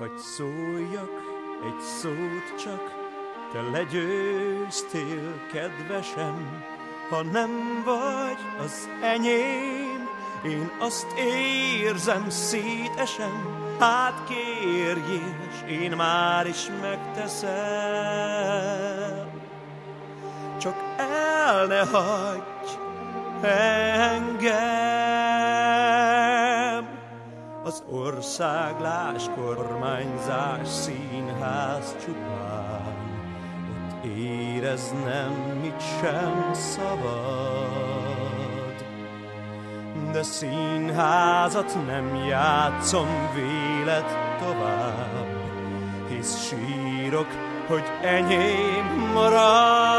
hogy szóljak egy szót csak, te legyőztél, kedvesem, ha nem vagy az enyém, én azt érzem, szétesem, hát kérjél, s én már is megteszem. Csak el ne hagyj engem, az országlás, kormányzás, színház csupán, ott éreznem mit sem szabad. De színházat nem játszom vélet tovább, hisz sírok, hogy enyém maradj.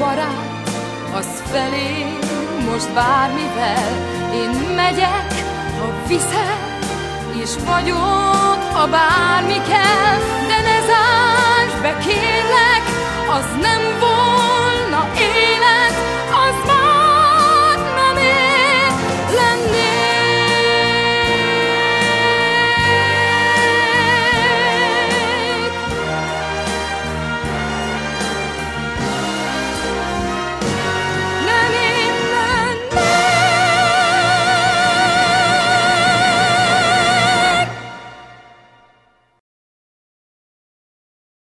Barát, az felé most bármivel. Én megyek, ha viszel, és vagyok, ha bármi kell, de ne zárts be, kérlek, az nem